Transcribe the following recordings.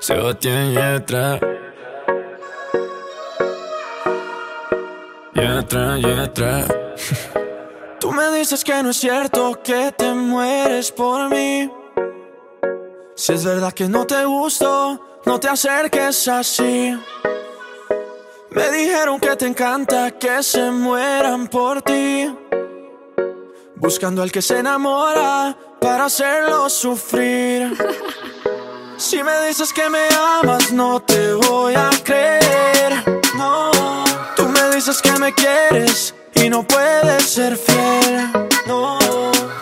Sebastián Yetra. Yetra, Yetra. Tú me dices que no es cierto que te mueres por mí. Si es verdad que no te gusto, no te acerques así. Me dijeron que te encanta que se mueran por ti. Buscando al que se enamora para hacerlo sufrir. Si me dices que me amas, no te voy a creer. No, tú me dices que me quieres y no puedes ser fiel. No,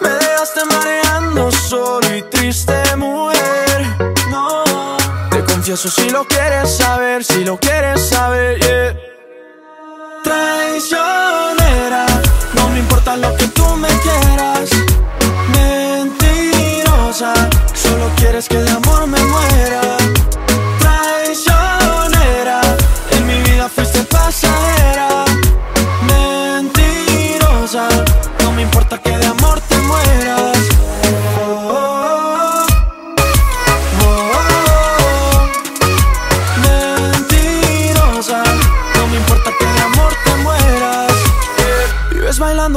me dejaste mareando solo y triste, mujer. No, te confieso si lo quieres saber, si lo quieres saber, yeah.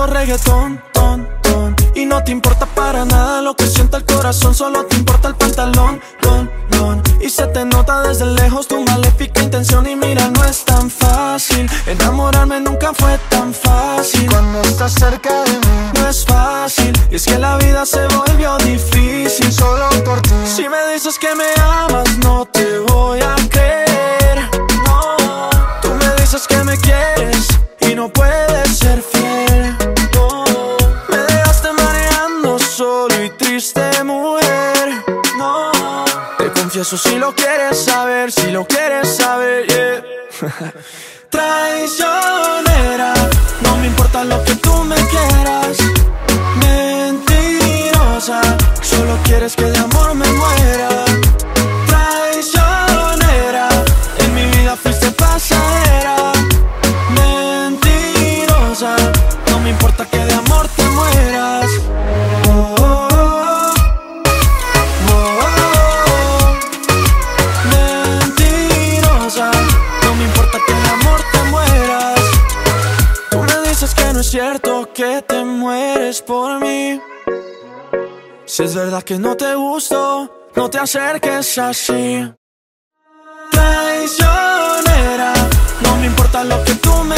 Reggaetón, ton, ton. Y no te importa para nada lo que sienta el corazón Solo te importa el pantalón, don, don Y se te nota desde lejos tu maléfica intención Y mira, no es tan fácil. Enamorarme nunca fue tan fácil. Cuando estás cerca de mí, No es fácil. Y es que la vida se volvió difícil. solo por ti. si me dices que me amas, No, te confieso si lo quieres saber, si lo quieres saber, yeah. Traicionera, no me importa lo que tú me quieras. Mentirosa, solo quieres que de es cierto que te mueres por mí. Si es verdad que no te gusto, no te acerques así. Traicionera, no me importa lo que tú me